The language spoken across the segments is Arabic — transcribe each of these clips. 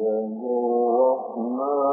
الرحمن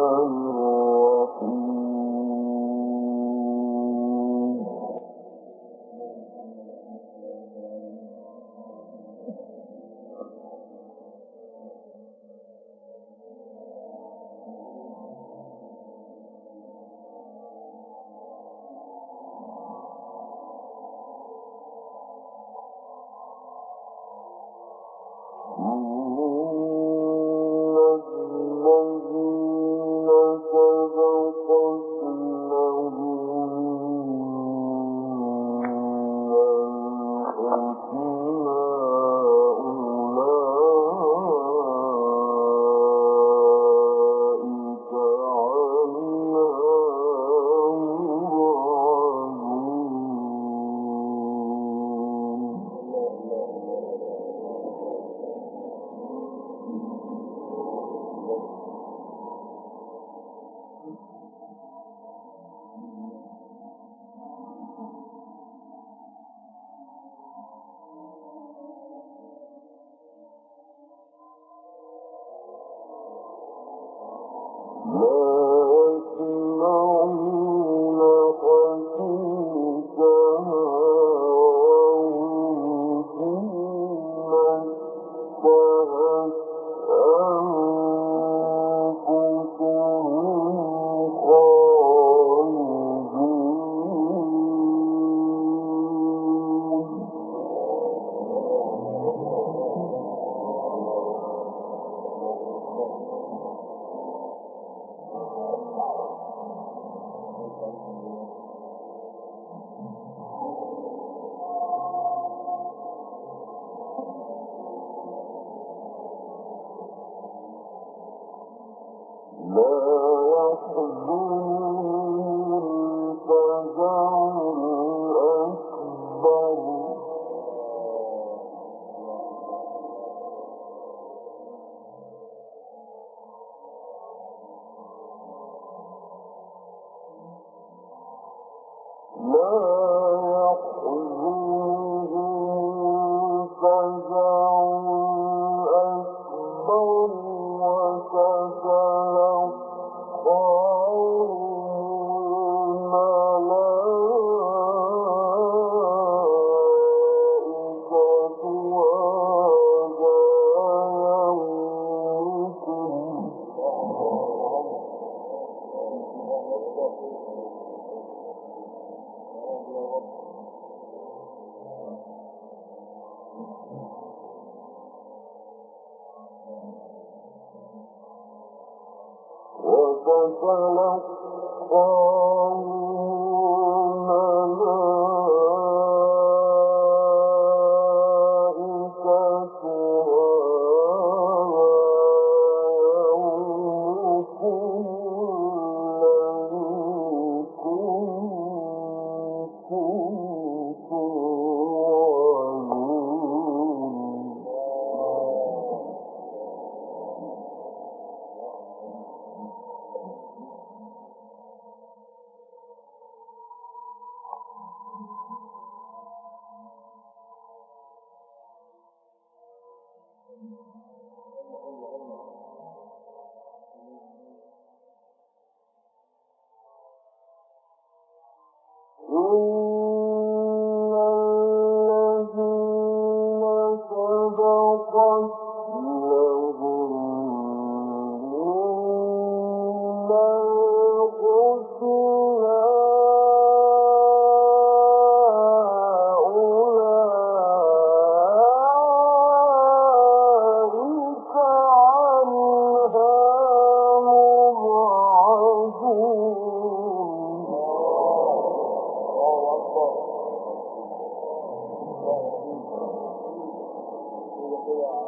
của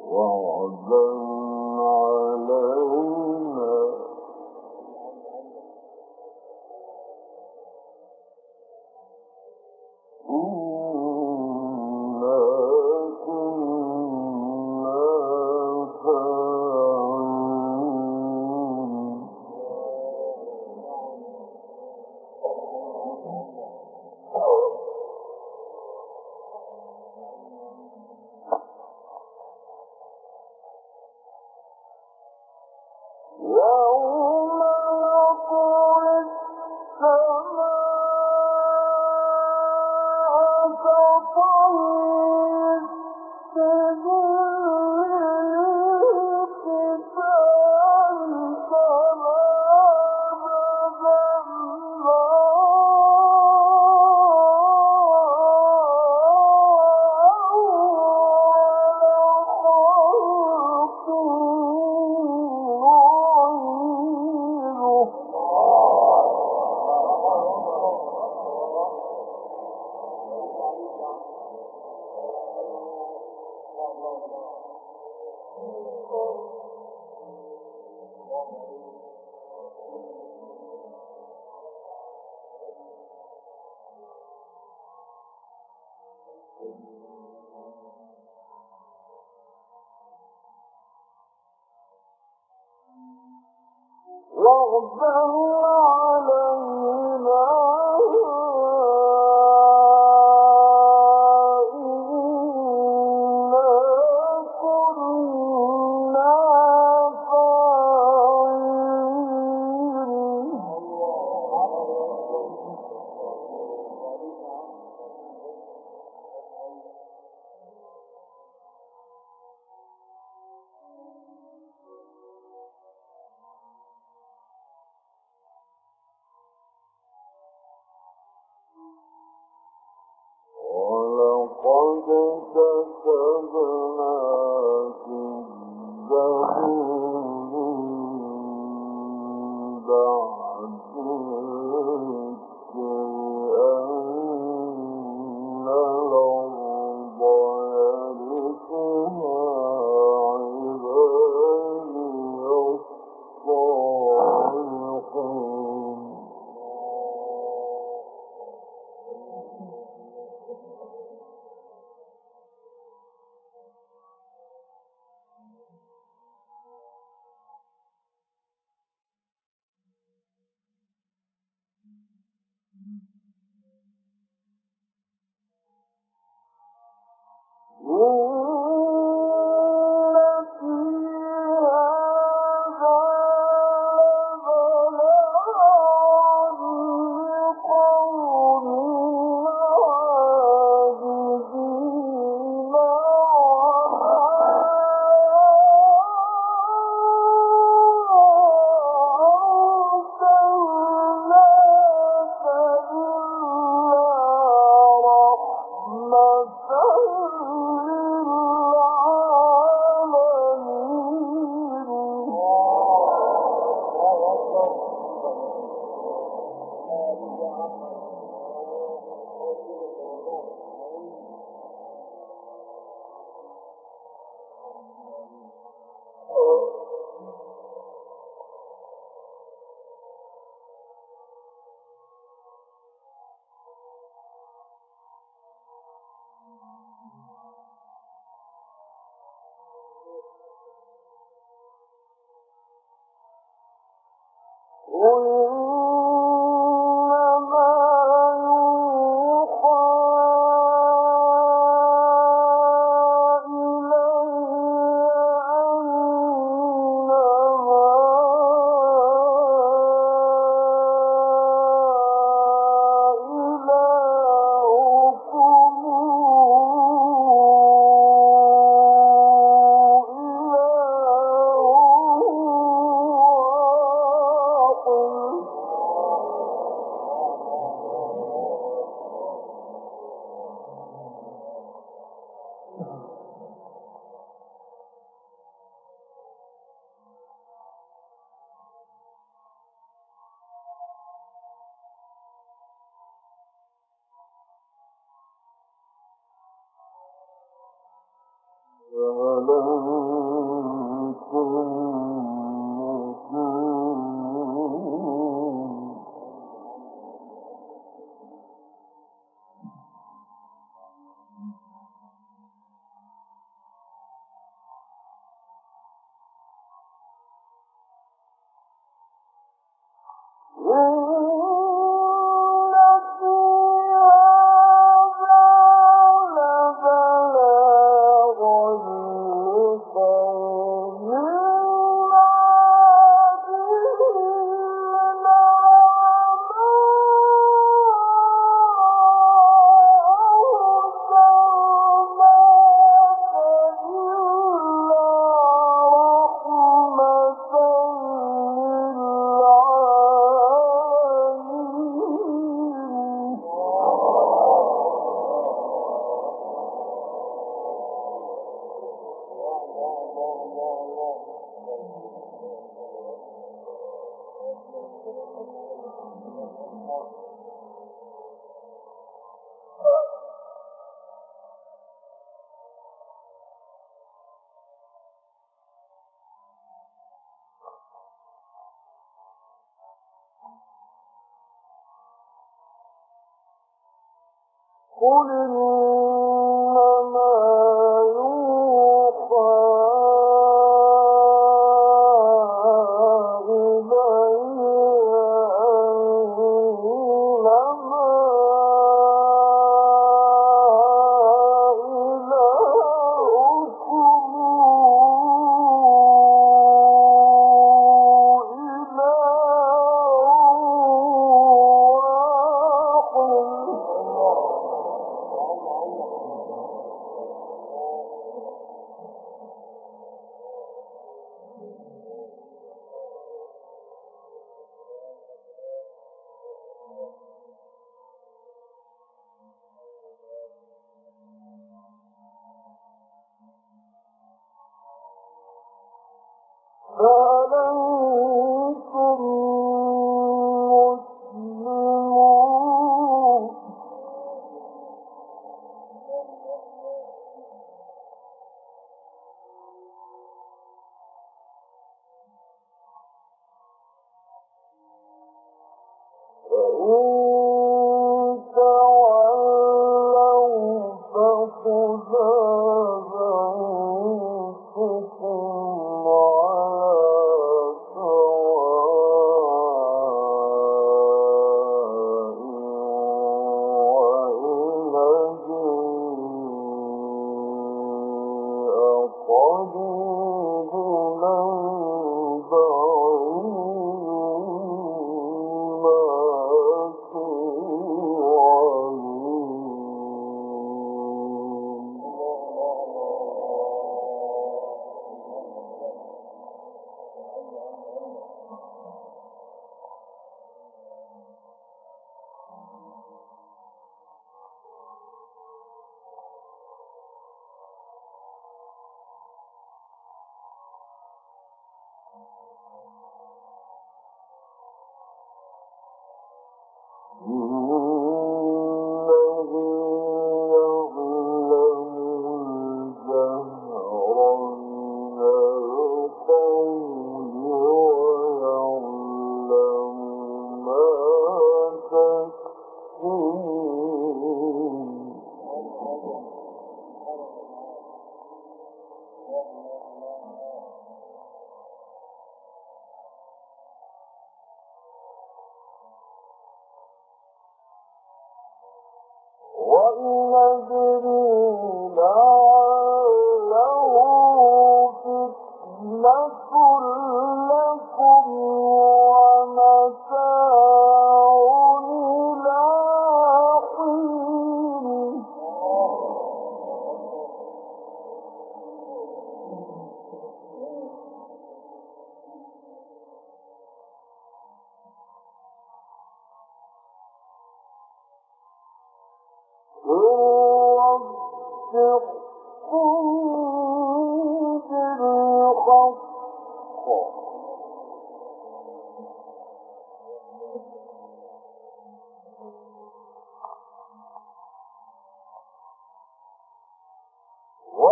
وعدا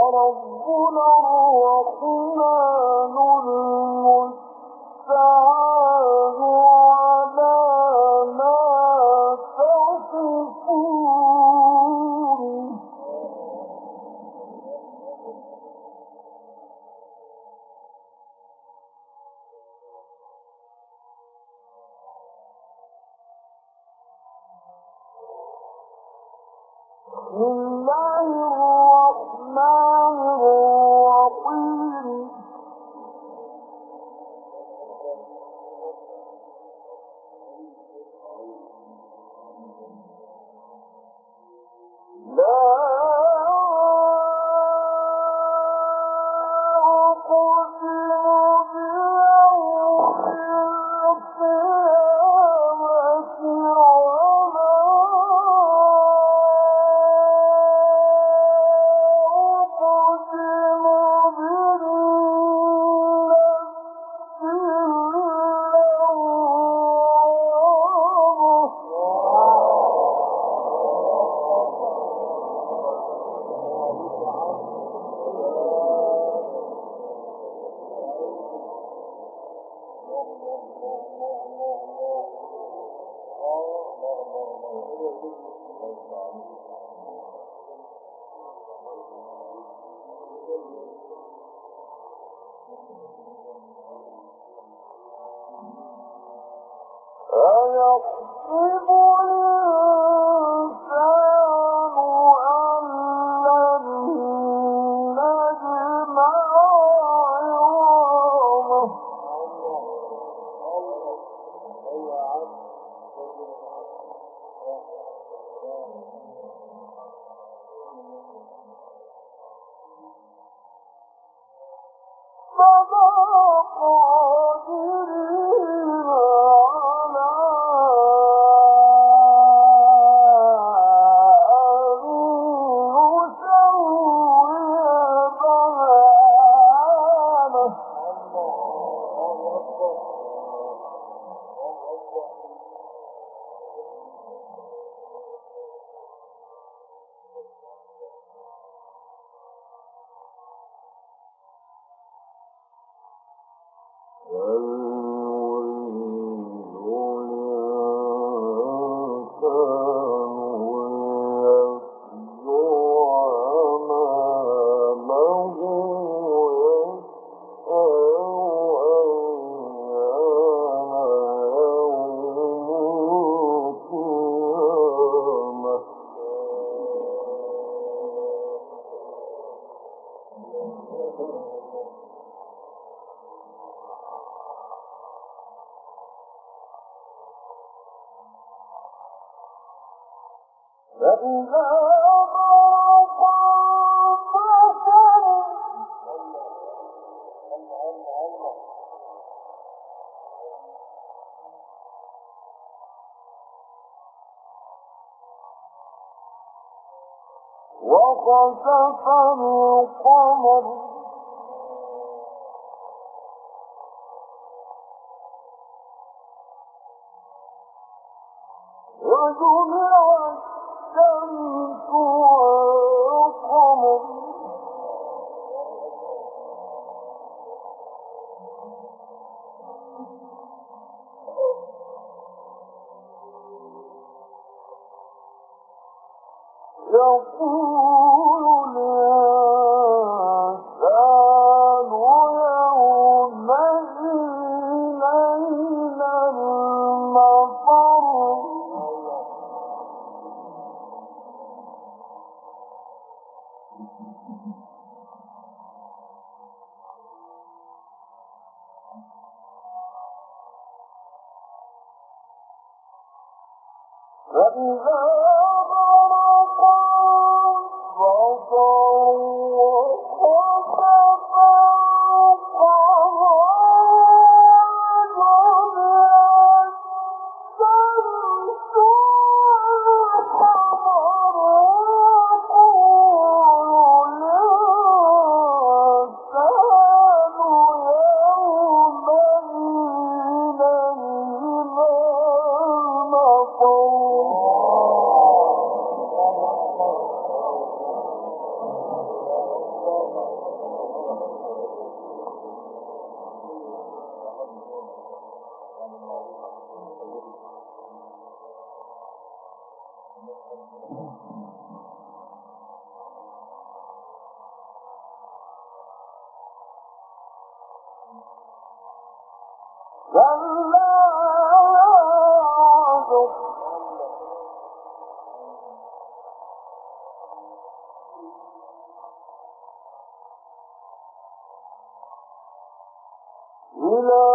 وربنا الرحمن وخسف القمر. وجمع إلى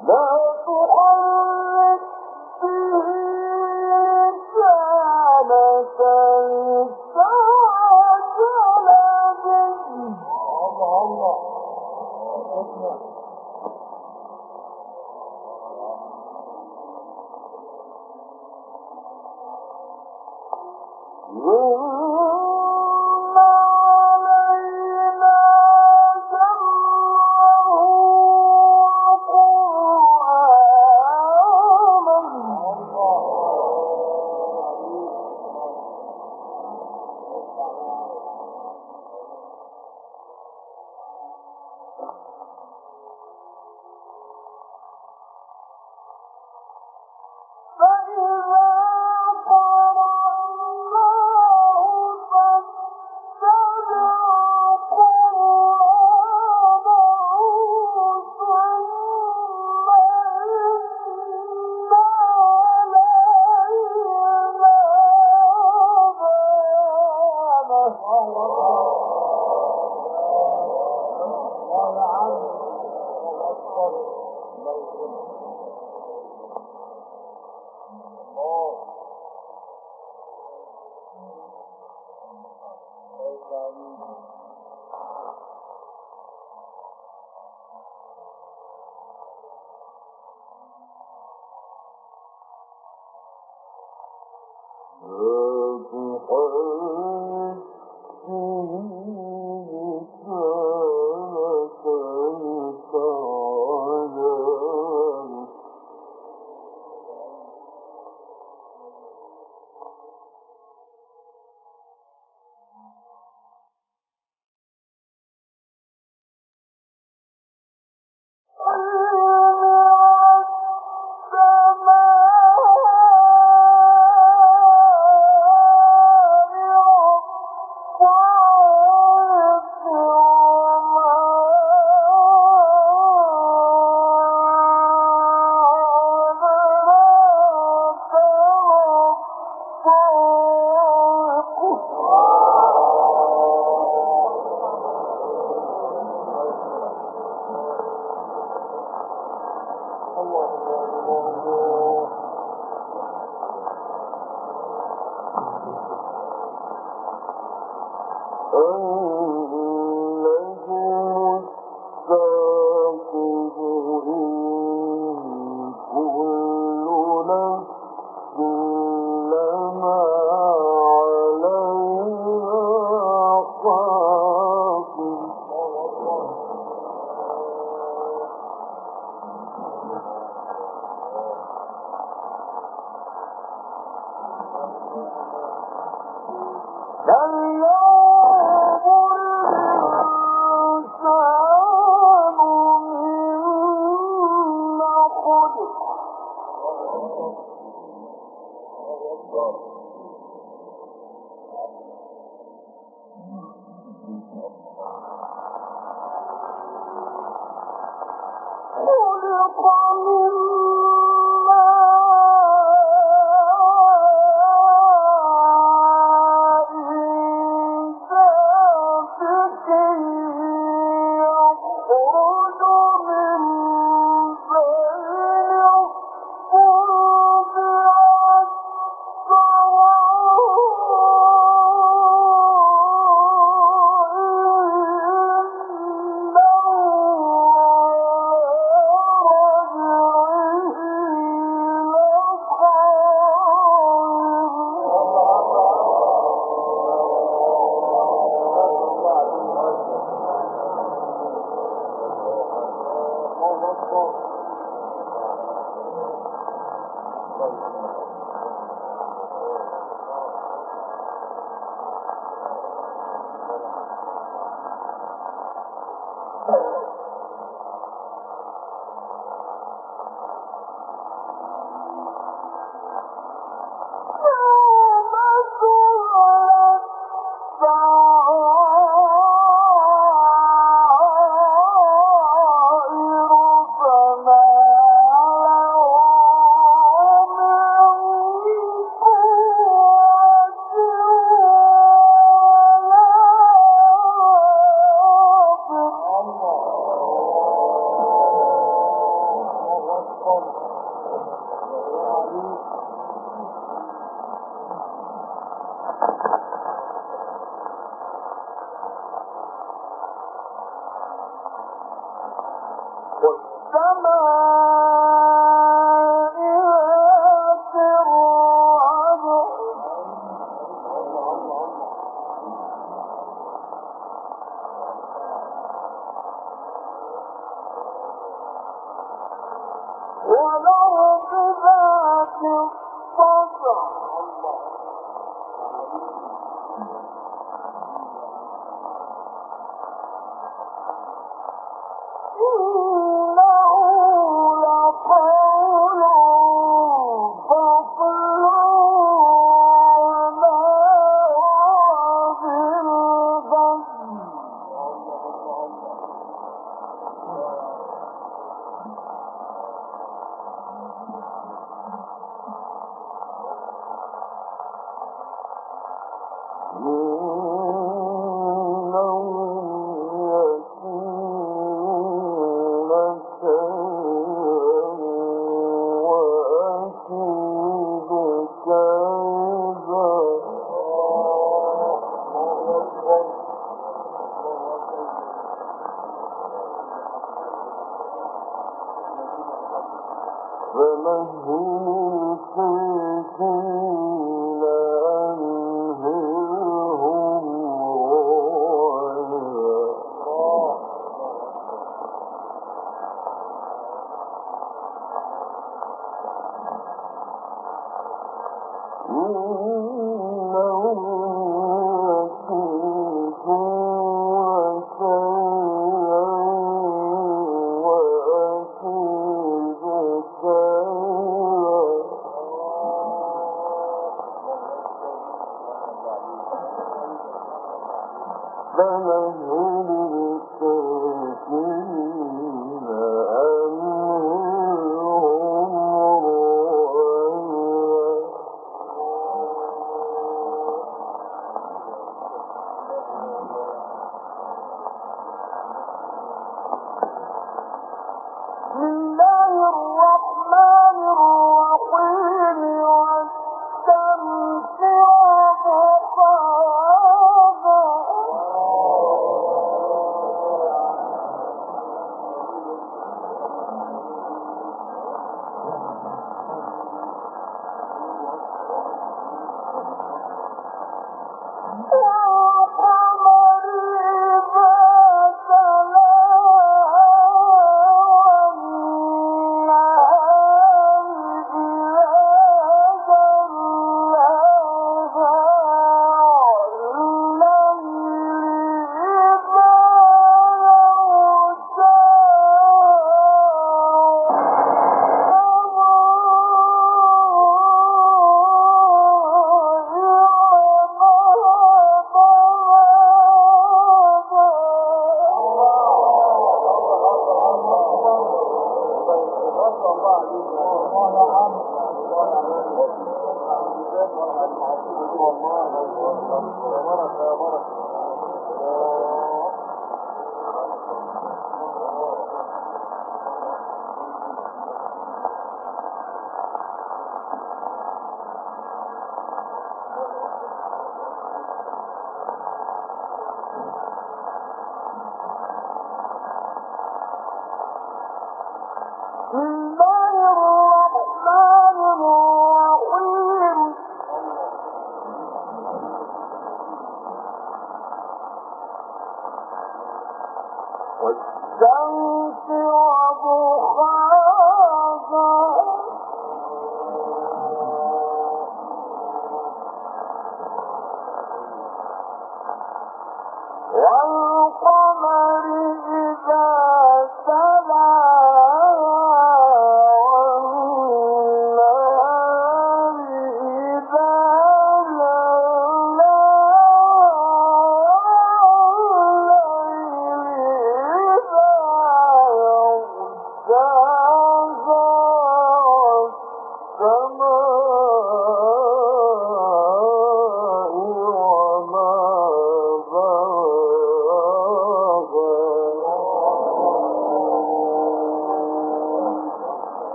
More Oh, Apple